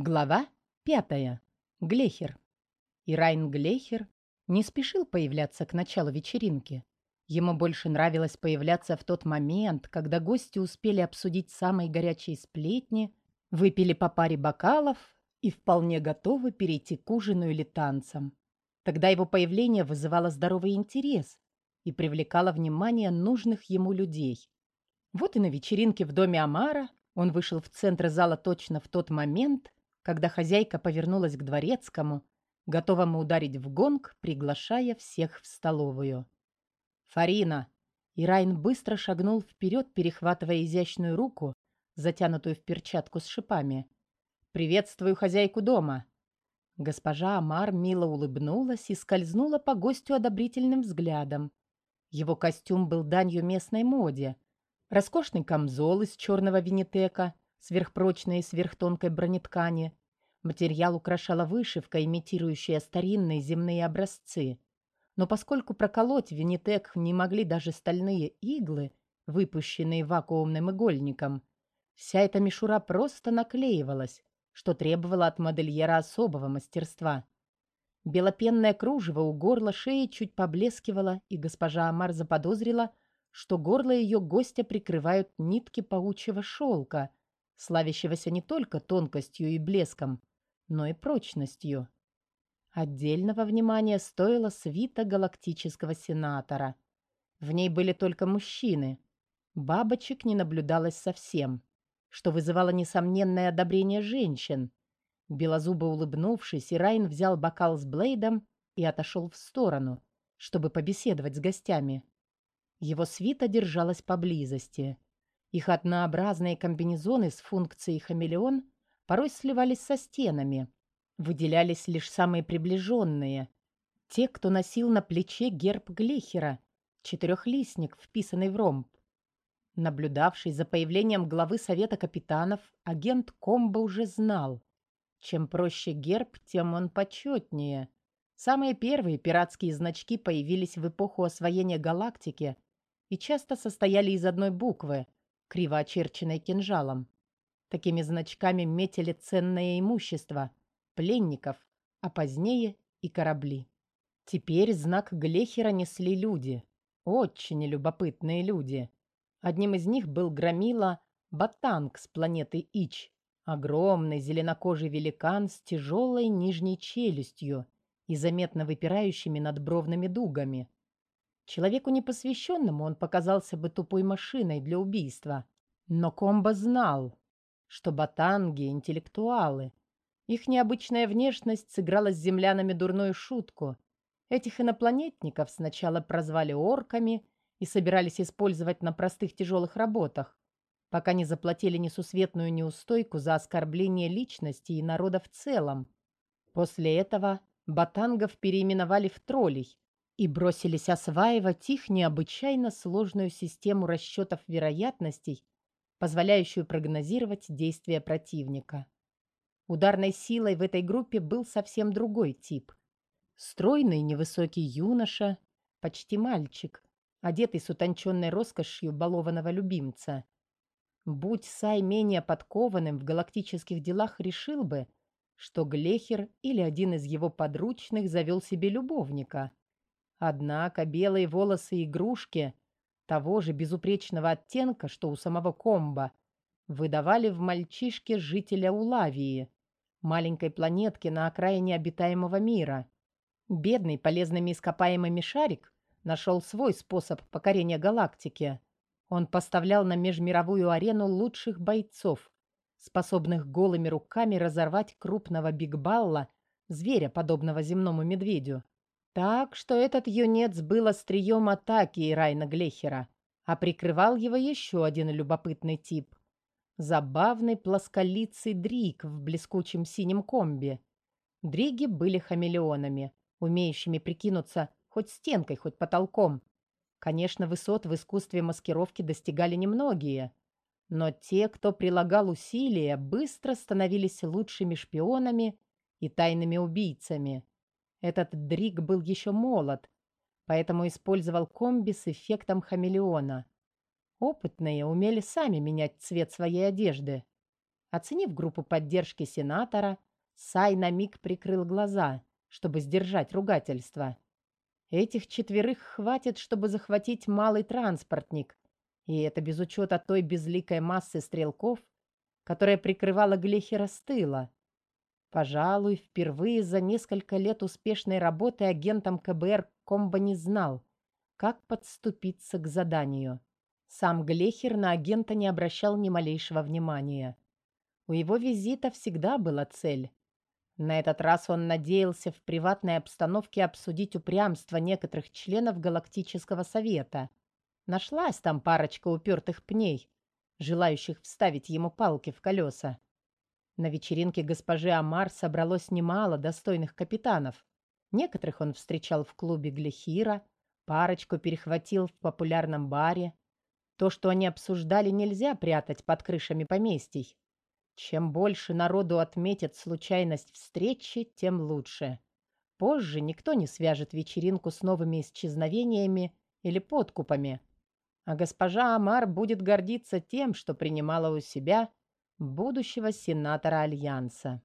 Глава пятая. Глехер. Ирайн Глехер не спешил появляться к началу вечеринки. Ему больше нравилось появляться в тот момент, когда гости успели обсудить самые горячие сплетни, выпили по паре бокалов и вполне готовы перейти к ужину или танцам. Тогда его появление вызывало здоровый интерес и привлекало внимание нужных ему людей. Вот и на вечеринке в доме Амара он вышел в центр зала точно в тот момент, когда хозяйка повернулась к дворецкому, готовому ударить в гонг, приглашая всех в столовую. «Фарина!» Ирайн быстро шагнул вперед, перехватывая изящную руку, затянутую в перчатку с шипами. «Приветствую хозяйку дома!» Госпожа Амар мило улыбнулась и скользнула по гостю одобрительным взглядом. Его костюм был данью местной моде. Роскошный камзол из черного винитека, сверхпрочной и сверхтонкой бронеткани, Материал украшала вышивка, имитирующая старинные земные образцы. Но поскольку проколоть винитек не могли даже стальные иглы, выпущенные вакуумным игольником, вся эта мишура просто наклеивалась, что требовало от модельера особого мастерства. Белопенное кружево у горла шеи чуть поблескивало, и госпожа Амар заподозрила, что горло ее гостя прикрывают нитки паучьего шелка, славящегося не только тонкостью и блеском, но и прочностью. Отдельного внимания стоила свита галактического сенатора. В ней были только мужчины. Бабочек не наблюдалось совсем, что вызывало несомненное одобрение женщин. Белозубо улыбнувшись, Ирайн взял бокал с Блейдом и отошел в сторону, чтобы побеседовать с гостями. Его свита держалась поблизости. Их однообразные комбинезоны с функцией хамелеон – порой сливались со стенами. Выделялись лишь самые приближенные. Те, кто носил на плече герб Глехера, четырехлистник, вписанный в ромб. Наблюдавший за появлением главы Совета капитанов, агент Комбо уже знал. Чем проще герб, тем он почетнее. Самые первые пиратские значки появились в эпоху освоения галактики и часто состояли из одной буквы, криво очерченной кинжалом. Такими значками метили ценное имущество, пленников, а позднее и корабли. Теперь знак Глехера несли люди. Очень любопытные люди. Одним из них был громила Батанг с планеты Ич. Огромный зеленокожий великан с тяжелой нижней челюстью и заметно выпирающими надбровными дугами. Человеку непосвященному он показался бы тупой машиной для убийства. Но Комбо знал, что батанги – интеллектуалы. Их необычная внешность сыграла с землянами дурную шутку. Этих инопланетников сначала прозвали орками и собирались использовать на простых тяжелых работах, пока не заплатили несусветную неустойку за оскорбление личности и народа в целом. После этого батангов переименовали в троллей и бросились осваивать их необычайно сложную систему расчетов вероятностей позволяющую прогнозировать действия противника. Ударной силой в этой группе был совсем другой тип. Стройный невысокий юноша, почти мальчик, одетый с утонченной роскошью балованного любимца. Будь Сай менее подкованным в галактических делах, решил бы, что Глехер или один из его подручных завел себе любовника. Однако белые волосы игрушки — того же безупречного оттенка, что у самого комба, выдавали в мальчишке жителя Улавии, маленькой планетки на окраине обитаемого мира. Бедный полезными ископаемыми шарик нашел свой способ покорения галактики. Он поставлял на межмировую арену лучших бойцов, способных голыми руками разорвать крупного бигбалла, зверя, подобного земному медведю. Так что этот юнец был острием атаки Ирайна Глехера, а прикрывал его еще один любопытный тип. Забавный плосколицый дрик в блескучем синем комби. Дриги были хамелеонами, умеющими прикинуться хоть стенкой, хоть потолком. Конечно, высот в искусстве маскировки достигали немногие, но те, кто прилагал усилия, быстро становились лучшими шпионами и тайными убийцами. Этот Дрик был еще молод, поэтому использовал комби с эффектом хамелеона. Опытные умели сами менять цвет своей одежды. Оценив группу поддержки сенатора, Сай на миг прикрыл глаза, чтобы сдержать ругательство. Этих четверых хватит, чтобы захватить малый транспортник, и это без учета той безликой массы стрелков, которая прикрывала Глехера с тыла. Пожалуй, впервые за несколько лет успешной работы агентом КБР Комбо не знал, как подступиться к заданию. Сам Глехер на агента не обращал ни малейшего внимания. У его визита всегда была цель. На этот раз он надеялся в приватной обстановке обсудить упрямство некоторых членов Галактического Совета. Нашлась там парочка упертых пней, желающих вставить ему палки в колеса. На вечеринке госпожи Амар собралось немало достойных капитанов. Некоторых он встречал в клубе Глехира, парочку перехватил в популярном баре. То, что они обсуждали, нельзя прятать под крышами поместий. Чем больше народу отметит случайность встречи, тем лучше. Позже никто не свяжет вечеринку с новыми исчезновениями или подкупами. А госпожа Амар будет гордиться тем, что принимала у себя будущего сенатора Альянса.